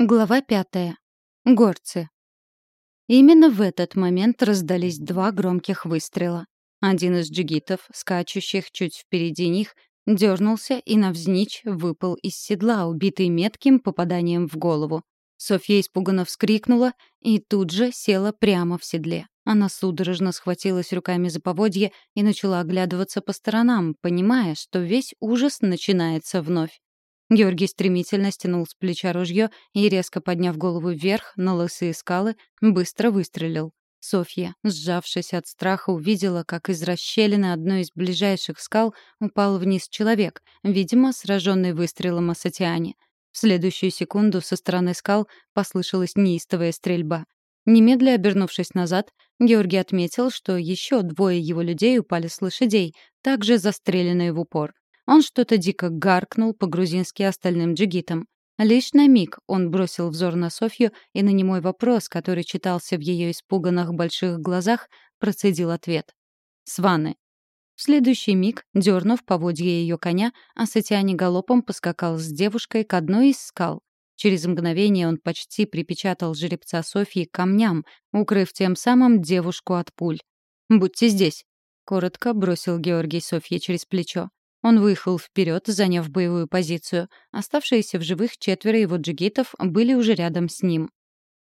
Глава пятая. Горцы. Именно в этот момент раздались два громких выстрела. Один из джигитов, скачущих чуть впереди них, дернулся и навзничь выпал из седла, убитый метким попаданием в голову. Софья испуганно вскрикнула и тут же села прямо в седле. Она судорожно схватилась руками за поводье и начала оглядываться по сторонам, понимая, что весь ужас начинается вновь. Георгий стремительно стянул с плеча ружье и, резко подняв голову вверх на лысые скалы, быстро выстрелил. Софья, сжавшись от страха, увидела, как из расщелины одной из ближайших скал упал вниз человек, видимо, сраженный выстрелом Асатиане. В следующую секунду со стороны скал послышалась неистовая стрельба. Немедля обернувшись назад, Георгий отметил, что еще двое его людей упали с лошадей, также застреленные в упор. Он что-то дико гаркнул по-грузински остальным джигитам. Лишь на миг он бросил взор на Софью и на немой вопрос, который читался в ее испуганных больших глазах, процедил ответ. «Сваны». В следующий миг, дернув поводья ее коня, Асатиани галопом поскакал с девушкой к одной из скал. Через мгновение он почти припечатал жеребца Софьи камням, укрыв тем самым девушку от пуль. «Будьте здесь», — коротко бросил Георгий Софье через плечо. Он выехал вперед, заняв боевую позицию. Оставшиеся в живых четверо его джигитов были уже рядом с ним.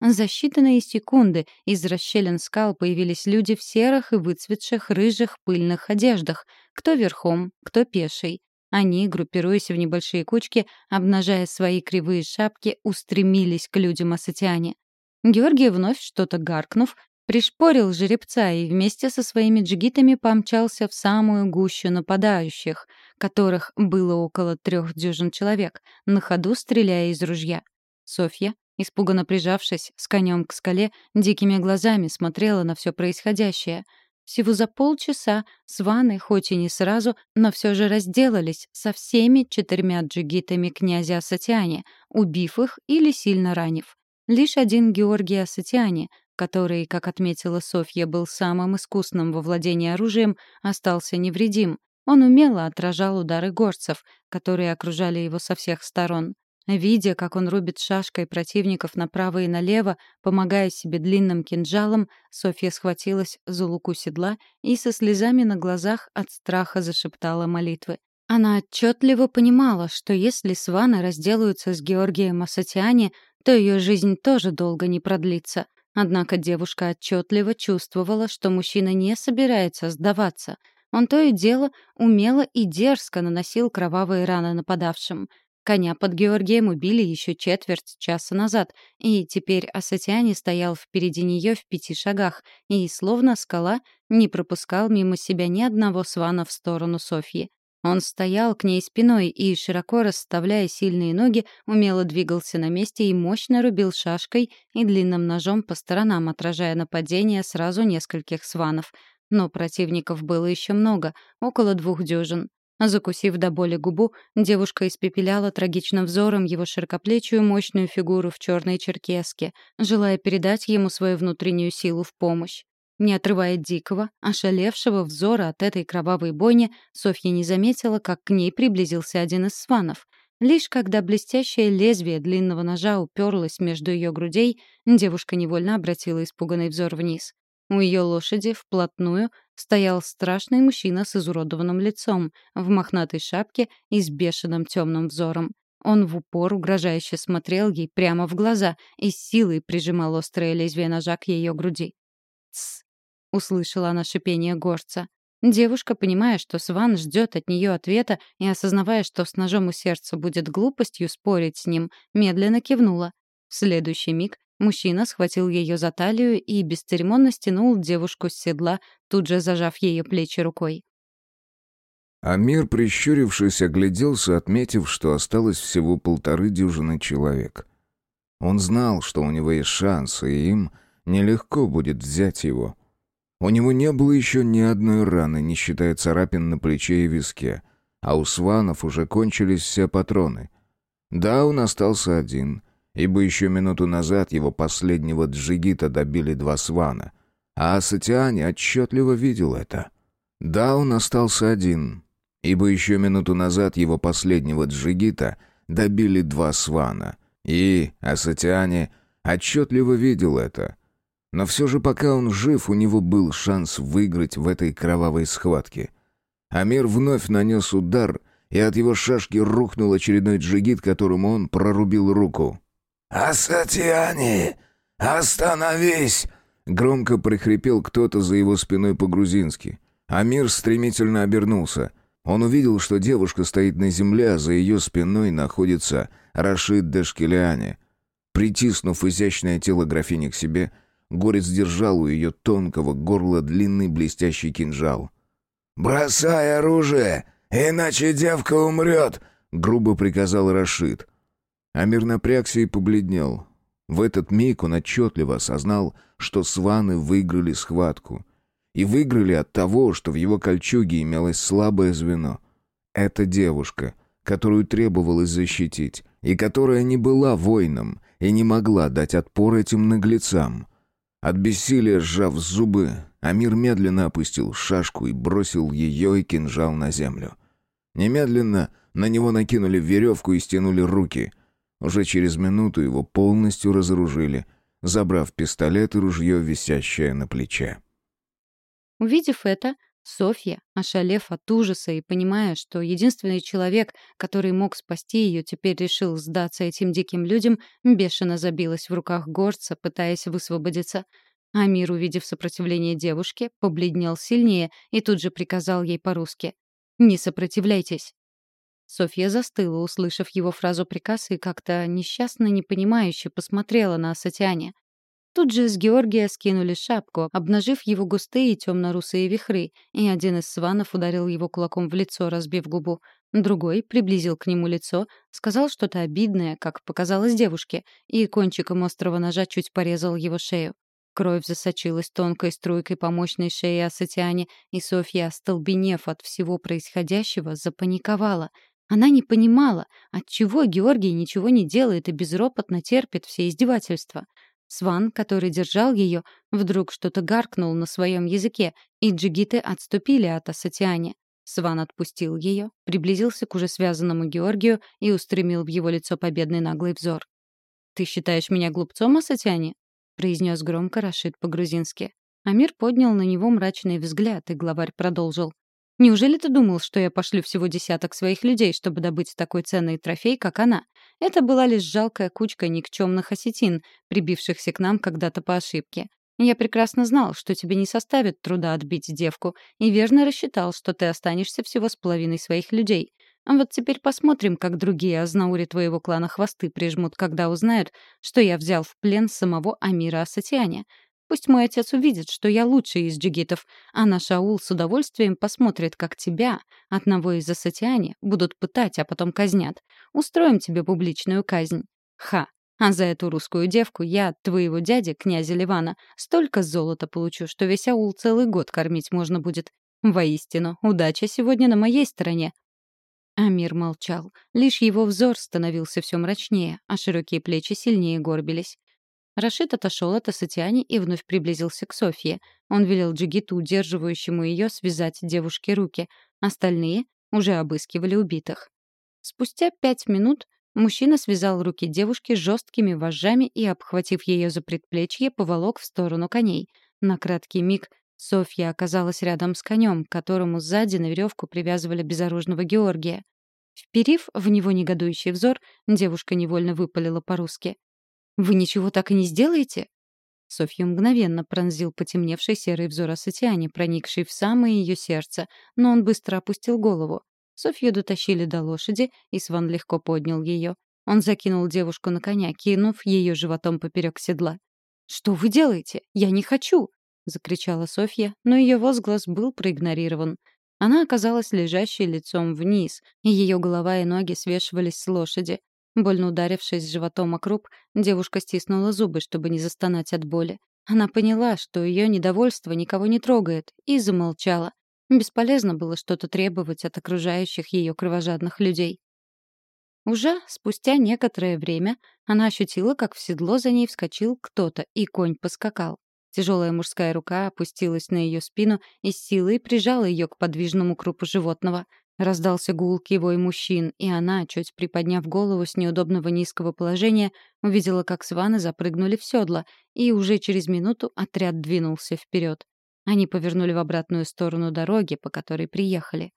За считанные секунды из расщелин скал появились люди в серых и выцветших рыжих пыльных одеждах, кто верхом, кто пеший. Они, группируясь в небольшие кучки, обнажая свои кривые шапки, устремились к людям Асатиане. Георгий, вновь что-то гаркнув, пришпорил жеребца и вместе со своими джигитами помчался в самую гущу нападающих, которых было около трех дюжин человек, на ходу стреляя из ружья. Софья, испуганно прижавшись с конем к скале, дикими глазами смотрела на все происходящее. Всего за полчаса сваны, хоть и не сразу, но все же разделались со всеми четырьмя джигитами князя Асатиане, убив их или сильно ранив. Лишь один Георгий Асатиане, который, как отметила Софья, был самым искусным во владении оружием, остался невредим. Он умело отражал удары горцев, которые окружали его со всех сторон. Видя, как он рубит шашкой противников направо и налево, помогая себе длинным кинжалом, Софья схватилась за луку седла и со слезами на глазах от страха зашептала молитвы. Она отчетливо понимала, что если сваны разделаются с Георгием Асатиани, то ее жизнь тоже долго не продлится. Однако девушка отчетливо чувствовала, что мужчина не собирается сдаваться. Он то и дело умело и дерзко наносил кровавые раны нападавшим. Коня под Георгием убили еще четверть часа назад, и теперь Асатиани стоял впереди нее в пяти шагах и, словно скала, не пропускал мимо себя ни одного свана в сторону Софьи. Он стоял к ней спиной и, широко расставляя сильные ноги, умело двигался на месте и мощно рубил шашкой и длинным ножом по сторонам, отражая нападение сразу нескольких сванов. Но противников было еще много, около двух дюжин. Закусив до боли губу, девушка испепеляла трагичным взором его широкоплечую мощную фигуру в черной черкеске, желая передать ему свою внутреннюю силу в помощь. Не отрывая дикого, ошалевшего взора от этой кровавой бойни, Софья не заметила, как к ней приблизился один из сванов. Лишь когда блестящее лезвие длинного ножа уперлось между ее грудей, девушка невольно обратила испуганный взор вниз. У ее лошади вплотную стоял страшный мужчина с изуродованным лицом, в мохнатой шапке и с бешеным темным взором. Он в упор угрожающе смотрел ей прямо в глаза и силой прижимал острое лезвие ножа к ее груди. «Тсс!» — услышала она шипение горца. Девушка, понимая, что Сван ждет от нее ответа и осознавая, что с ножом у сердца будет глупостью спорить с ним, медленно кивнула. В следующий миг мужчина схватил ее за талию и бесцеремонно стянул девушку с седла, тут же зажав ее плечи рукой. Амир, прищурившись, огляделся, отметив, что осталось всего полторы дюжины человек. Он знал, что у него есть шанс, и им нелегко будет взять его — у него не было еще ни одной раны, не считая царапин на плече и виске, а у сванов уже кончились все патроны. Да, он остался один, ибо еще минуту назад его последнего джигита добили два свана, а Асатиане отчетливо видел это. Да, он остался один, ибо еще минуту назад его последнего джигита добили два свана, И Асатиане отчетливо видел это. Но все же пока он жив, у него был шанс выиграть в этой кровавой схватке. Амир вновь нанес удар, и от его шашки рухнул очередной джигит, которому он прорубил руку. «Асатиане, остановись!» Громко прихрипел кто-то за его спиной по-грузински. Амир стремительно обернулся. Он увидел, что девушка стоит на земле, а за ее спиной находится Рашид Дешкелиане. Притиснув изящное тело графини к себе, Горец держал у ее тонкого горла длинный блестящий кинжал. «Бросай оружие, иначе девка умрет!» — грубо приказал Рашид. Амир напрягся и побледнел. В этот миг он отчетливо осознал, что сваны выиграли схватку. И выиграли от того, что в его кольчуге имелось слабое звено. Это девушка, которую требовалось защитить, и которая не была воином и не могла дать отпор этим наглецам. От бессилия сжав зубы, Амир медленно опустил шашку и бросил ее и кинжал на землю. Немедленно на него накинули веревку и стянули руки. Уже через минуту его полностью разоружили, забрав пистолет и ружье, висящее на плече. Увидев это, Софья, ошалев от ужаса и понимая, что единственный человек, который мог спасти ее, теперь решил сдаться этим диким людям, бешено забилась в руках горца, пытаясь высвободиться. Амир, увидев сопротивление девушки, побледнел сильнее и тут же приказал ей по-русски «Не сопротивляйтесь». Софья застыла, услышав его фразу приказ, и как-то несчастно непонимающе посмотрела на Асатиане. Тут же с Георгия скинули шапку, обнажив его густые темно-русые вихры, и один из сванов ударил его кулаком в лицо, разбив губу. Другой приблизил к нему лицо, сказал что-то обидное, как показалось девушке, и кончиком острого ножа чуть порезал его шею. Кровь засочилась тонкой струйкой по мощной шее Асатиане, и Софья, остолбенев от всего происходящего, запаниковала. Она не понимала, отчего Георгий ничего не делает и безропотно терпит все издевательства. Сван, который держал ее, вдруг что-то гаркнул на своем языке, и джигиты отступили от Асатиане. Сван отпустил ее, приблизился к уже связанному Георгию и устремил в его лицо победный наглый взор. «Ты считаешь меня глупцом, Асатиане?» — произнес громко Рашид по-грузински. Амир поднял на него мрачный взгляд, и главарь продолжил. Неужели ты думал, что я пошлю всего десяток своих людей, чтобы добыть такой ценный трофей, как она? Это была лишь жалкая кучка никчемных осетин, прибившихся к нам когда-то по ошибке. Я прекрасно знал, что тебе не составит труда отбить девку, и верно рассчитал, что ты останешься всего с половиной своих людей. Вот теперь посмотрим, как другие азнаури твоего клана хвосты прижмут, когда узнают, что я взял в плен самого Амира Асатианя. Пусть мой отец увидит, что я лучший из джигитов, а наш аул с удовольствием посмотрит, как тебя, одного из Асатиане, будут пытать, а потом казнят. Устроим тебе публичную казнь. Ха! А за эту русскую девку я от твоего дяди, князя Ливана, столько золота получу, что весь аул целый год кормить можно будет. Воистину, удача сегодня на моей стороне. Амир молчал. Лишь его взор становился все мрачнее, а широкие плечи сильнее горбились. Рашид отошел от Асатиани и вновь приблизился к Софье. Он велел джигиту, удерживающему ее, связать девушке руки. Остальные уже обыскивали убитых. Спустя пять минут мужчина связал руки девушки жесткими вожжами и, обхватив ее за предплечье, поволок в сторону коней. На краткий миг Софья оказалась рядом с конем, которому сзади на веревку привязывали безоружного Георгия. Вперив в него негодующий взор, девушка невольно выпалила по-русски. Вы ничего так и не сделаете?» Софью мгновенно пронзил потемневший серый взор Асатиани, проникший в самое ее сердце, но он быстро опустил голову. Софью дотащили до лошади, и Сван легко поднял ее. Он закинул девушку на коня, кинув ее животом поперек седла. «Что вы делаете? Я не хочу!» — закричала Софья, но ее возглас был проигнорирован. Она оказалась лежащей лицом вниз, и ее голова и ноги свешивались с лошади. Больно ударившись животом о круп, девушка стиснула зубы, чтобы не застонать от боли. Она поняла, что ее недовольство никого не трогает, и замолчала. Бесполезно было что-то требовать от окружающих ее кровожадных людей. Уже спустя некоторое время она ощутила, как в седло за ней вскочил кто-то, и конь поскакал. Тяжелая мужская рука опустилась на ее спину и с силой прижала ее к подвижному крупу животного. Раздался гулкий вой мужчин, и она, чуть приподняв голову с неудобного низкого положения, увидела, как сваны запрыгнули в седло, и уже через минуту отряд двинулся вперед. Они повернули в обратную сторону дороги, по которой приехали.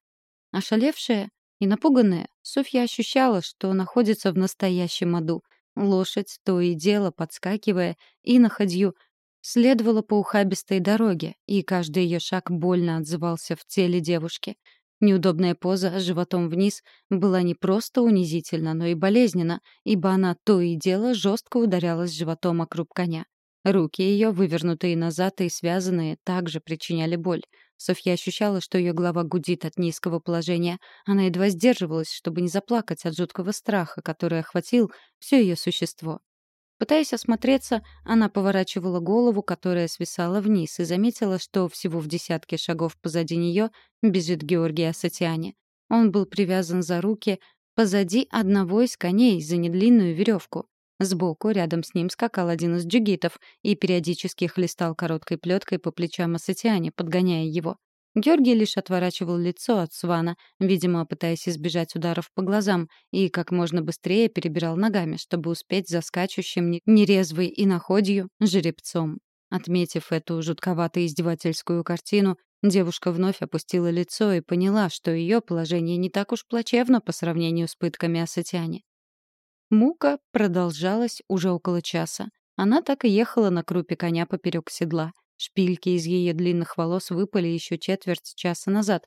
Ошалевшая и напуганная, Софья ощущала, что находится в настоящем аду. Лошадь, то и дело подскакивая и находью, следовала по ухабистой дороге, и каждый ее шаг больно отзывался в теле девушки. Неудобная поза животом вниз была не просто унизительна, но и болезненна, ибо она то и дело жестко ударялась животом о круп коня. Руки ее, вывернутые назад и связанные, также причиняли боль. Софья ощущала, что ее голова гудит от низкого положения. Она едва сдерживалась, чтобы не заплакать от жуткого страха, который охватил все ее существо. Пытаясь осмотреться, она поворачивала голову, которая свисала вниз, и заметила, что всего в десятке шагов позади нее бежит Георгий Асатиане. Он был привязан за руки позади одного из коней за недлинную веревку. Сбоку, рядом с ним, скакал один из джигитов и периодически хлестал короткой плеткой по плечам Асатиане, подгоняя его. Георгий лишь отворачивал лицо от Свана, видимо, пытаясь избежать ударов по глазам, и как можно быстрее перебирал ногами, чтобы успеть за скачущим нерезвой и находью жеребцом. Отметив эту жутковато издевательскую картину, девушка вновь опустила лицо и поняла, что ее положение не так уж плачевно по сравнению с пытками Асатиане. Мука продолжалась уже около часа. Она так и ехала на крупе коня поперек седла — Шпильки из ее длинных волос выпали еще четверть часа назад,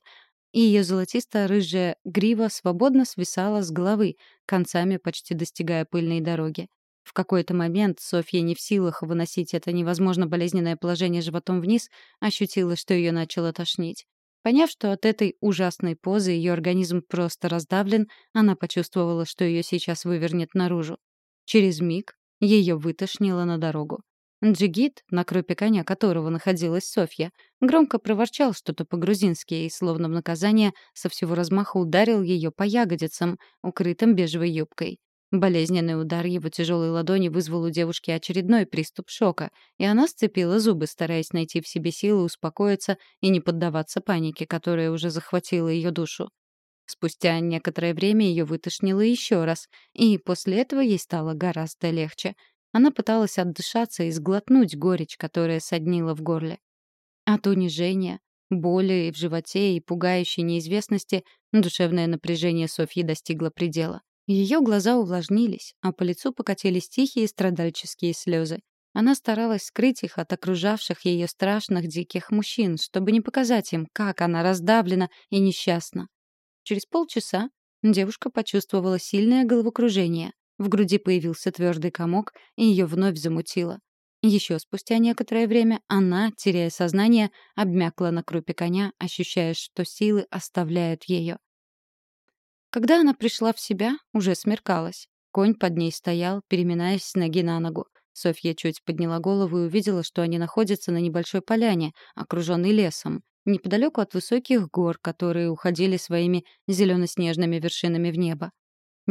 и ее золотисто-рыжая грива свободно свисала с головы, концами почти достигая пыльной дороги. В какой-то момент Софья не в силах выносить это невозможно болезненное положение животом вниз, ощутила, что ее начало тошнить. Поняв, что от этой ужасной позы ее организм просто раздавлен, она почувствовала, что ее сейчас вывернет наружу. Через миг ее вытошнило на дорогу. Джигит, на крупе коня которого находилась Софья, громко проворчал что-то по-грузински и, словно в наказание, со всего размаха ударил ее по ягодицам, укрытым бежевой юбкой. Болезненный удар его тяжелой ладони вызвал у девушки очередной приступ шока, и она сцепила зубы, стараясь найти в себе силы успокоиться и не поддаваться панике, которая уже захватила ее душу. Спустя некоторое время ее вытошнило еще раз, и после этого ей стало гораздо легче. Она пыталась отдышаться и сглотнуть горечь, которая соднила в горле. От унижения, боли в животе и пугающей неизвестности душевное напряжение Софьи достигло предела. Ее глаза увлажнились, а по лицу покатились тихие страдальческие слезы. Она старалась скрыть их от окружавших ее страшных диких мужчин, чтобы не показать им, как она раздавлена и несчастна. Через полчаса девушка почувствовала сильное головокружение. В груди появился твердый комок, и ее вновь замутило. Еще спустя некоторое время она, теряя сознание, обмякла на крупе коня, ощущая, что силы оставляют ее. Когда она пришла в себя, уже смеркалось. Конь под ней стоял, переминаясь с ноги на ногу. Софья чуть подняла голову и увидела, что они находятся на небольшой поляне, окруженной лесом, неподалеку от высоких гор, которые уходили своими зелено-снежными вершинами в небо.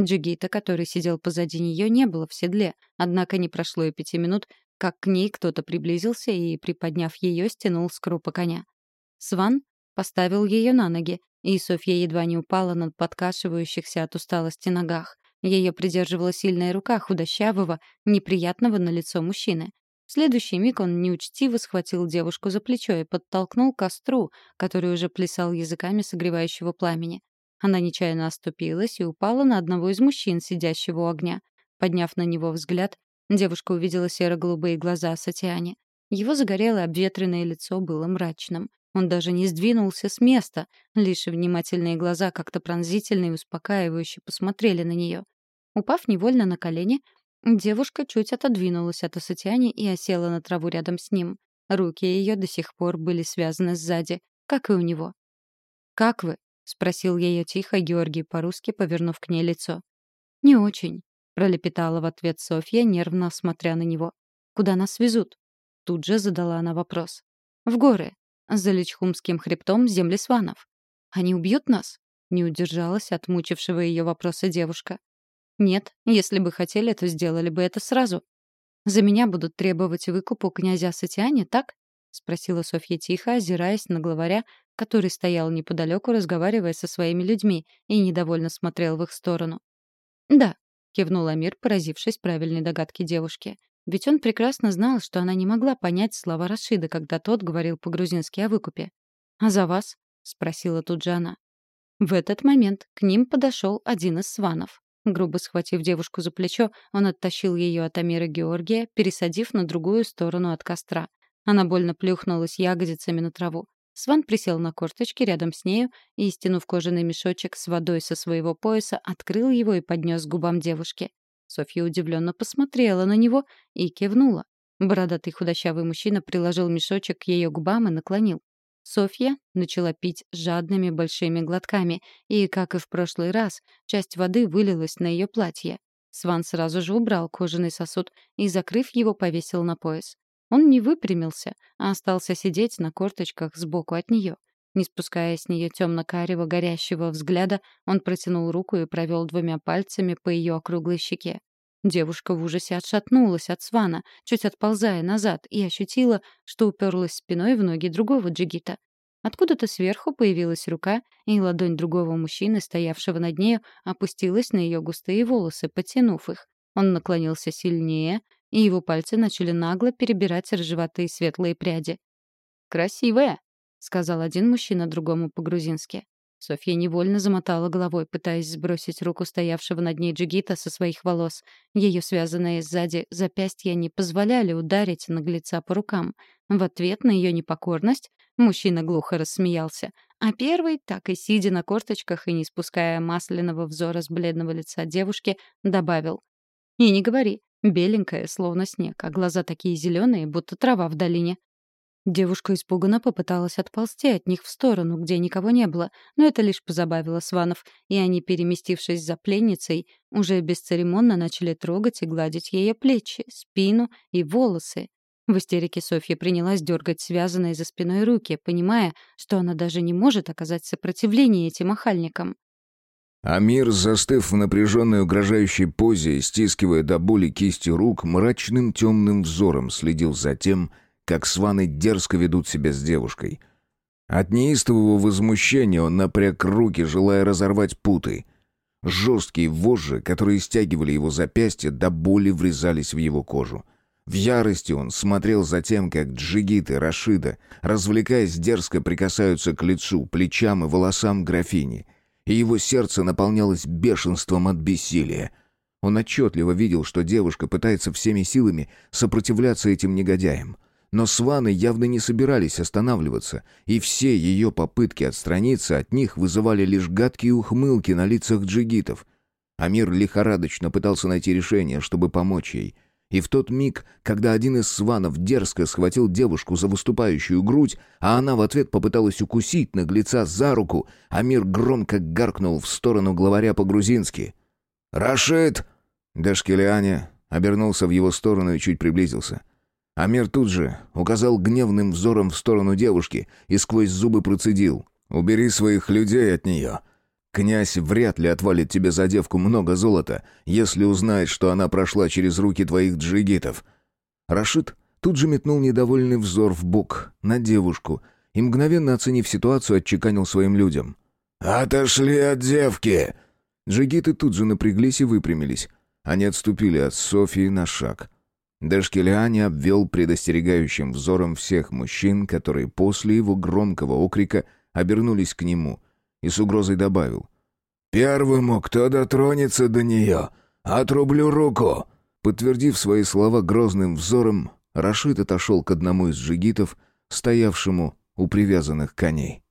Джигита, который сидел позади нее, не было в седле, однако не прошло и пяти минут, как к ней кто-то приблизился и, приподняв ее, стянул с крупа коня. Сван поставил ее на ноги, и Софья едва не упала над подкашивающихся от усталости ногах. Ее придерживала сильная рука худощавого, неприятного на лицо мужчины. В следующий миг он неучтиво схватил девушку за плечо и подтолкнул костру, который уже плясал языками согревающего пламени. Она нечаянно оступилась и упала на одного из мужчин, сидящего у огня. Подняв на него взгляд, девушка увидела серо-голубые глаза Сатиани. Его загорелое обветренное лицо было мрачным. Он даже не сдвинулся с места, лишь внимательные глаза как-то пронзительно и успокаивающе посмотрели на нее. Упав невольно на колени, девушка чуть отодвинулась от Асатиани и осела на траву рядом с ним. Руки ее до сих пор были связаны сзади, как и у него. «Как вы?» — спросил ее тихо Георгий по-русски, повернув к ней лицо. «Не очень», — пролепетала в ответ Софья, нервно смотря на него. «Куда нас везут?» Тут же задала она вопрос. «В горы. За Личхумским хребтом земли сванов. Они убьют нас?» Не удержалась от мучившего ее вопроса девушка. «Нет, если бы хотели, то сделали бы это сразу. За меня будут требовать выкуп у князя Сатиани, так?» — спросила Софья тихо, озираясь на главаря, который стоял неподалеку, разговаривая со своими людьми, и недовольно смотрел в их сторону. «Да», — кивнул Амир, поразившись правильной догадке девушки. Ведь он прекрасно знал, что она не могла понять слова Рашида, когда тот говорил по-грузински о выкупе. «А за вас?» — спросила тут же она. В этот момент к ним подошел один из сванов. Грубо схватив девушку за плечо, он оттащил ее от Амира Георгия, пересадив на другую сторону от костра. Она больно плюхнулась ягодицами на траву. Сван присел на корточки рядом с нею и, стянув кожаный мешочек с водой со своего пояса, открыл его и поднес к губам девушки. Софья удивленно посмотрела на него и кивнула. Бородатый худощавый мужчина приложил мешочек к ее губам и наклонил. Софья начала пить жадными большими глотками, и, как и в прошлый раз, часть воды вылилась на ее платье. Сван сразу же убрал кожаный сосуд и, закрыв его, повесил на пояс. Он не выпрямился, а остался сидеть на корточках сбоку от нее. Не спуская с нее темно-карего горящего взгляда, он протянул руку и провел двумя пальцами по ее округлой щеке. Девушка в ужасе отшатнулась от свана, чуть отползая назад, и ощутила, что уперлась спиной в ноги другого джигита. Откуда-то сверху появилась рука, и ладонь другого мужчины, стоявшего над нею, опустилась на ее густые волосы, потянув их. Он наклонился сильнее, и его пальцы начали нагло перебирать рыжеватые светлые пряди. «Красивая!» — сказал один мужчина другому по-грузински. Софья невольно замотала головой, пытаясь сбросить руку стоявшего над ней джигита со своих волос. Ее связанные сзади запястья не позволяли ударить наглеца по рукам. В ответ на ее непокорность мужчина глухо рассмеялся, а первый, так и сидя на корточках и не спуская масляного взора с бледного лица девушки, добавил. «И не говори, беленькая, словно снег, а глаза такие зеленые, будто трава в долине». Девушка испуганно попыталась отползти от них в сторону, где никого не было, но это лишь позабавило Сванов, и они, переместившись за пленницей, уже бесцеремонно начали трогать и гладить ее плечи, спину и волосы. В истерике Софья принялась дергать связанные за спиной руки, понимая, что она даже не может оказать сопротивление этим охальникам. Амир, застыв в напряженной угрожающей позе и стискивая до боли кисти рук, мрачным темным взором следил за тем, как сваны дерзко ведут себя с девушкой. От неистового возмущения он напряг руки, желая разорвать путы. Жесткие вожжи, которые стягивали его запястья, до боли врезались в его кожу. В ярости он смотрел за тем, как джигиты Рашида, развлекаясь, дерзко прикасаются к лицу, плечам и волосам графини. И его сердце наполнялось бешенством от бессилия. Он отчетливо видел, что девушка пытается всеми силами сопротивляться этим негодяям — но сваны явно не собирались останавливаться, и все ее попытки отстраниться от них вызывали лишь гадкие ухмылки на лицах джигитов. Амир лихорадочно пытался найти решение, чтобы помочь ей. И в тот миг, когда один из сванов дерзко схватил девушку за выступающую грудь, а она в ответ попыталась укусить наглеца за руку, Амир громко гаркнул в сторону главаря по-грузински. «Рашид!» Дашкелиане обернулся в его сторону и чуть приблизился. Амир тут же указал гневным взором в сторону девушки и сквозь зубы процедил. «Убери своих людей от нее. Князь вряд ли отвалит тебе за девку много золота, если узнает, что она прошла через руки твоих джигитов». Рашид тут же метнул недовольный взор в бок на девушку и, мгновенно оценив ситуацию, отчеканил своим людям. «Отошли от девки!» Джигиты тут же напряглись и выпрямились. Они отступили от Софии на шаг — Дашкелиани обвел предостерегающим взором всех мужчин, которые после его громкого окрика обернулись к нему, и с угрозой добавил. «Первому, кто дотронется до нее, отрублю руку!» Подтвердив свои слова грозным взором, Рашид отошел к одному из джигитов, стоявшему у привязанных коней.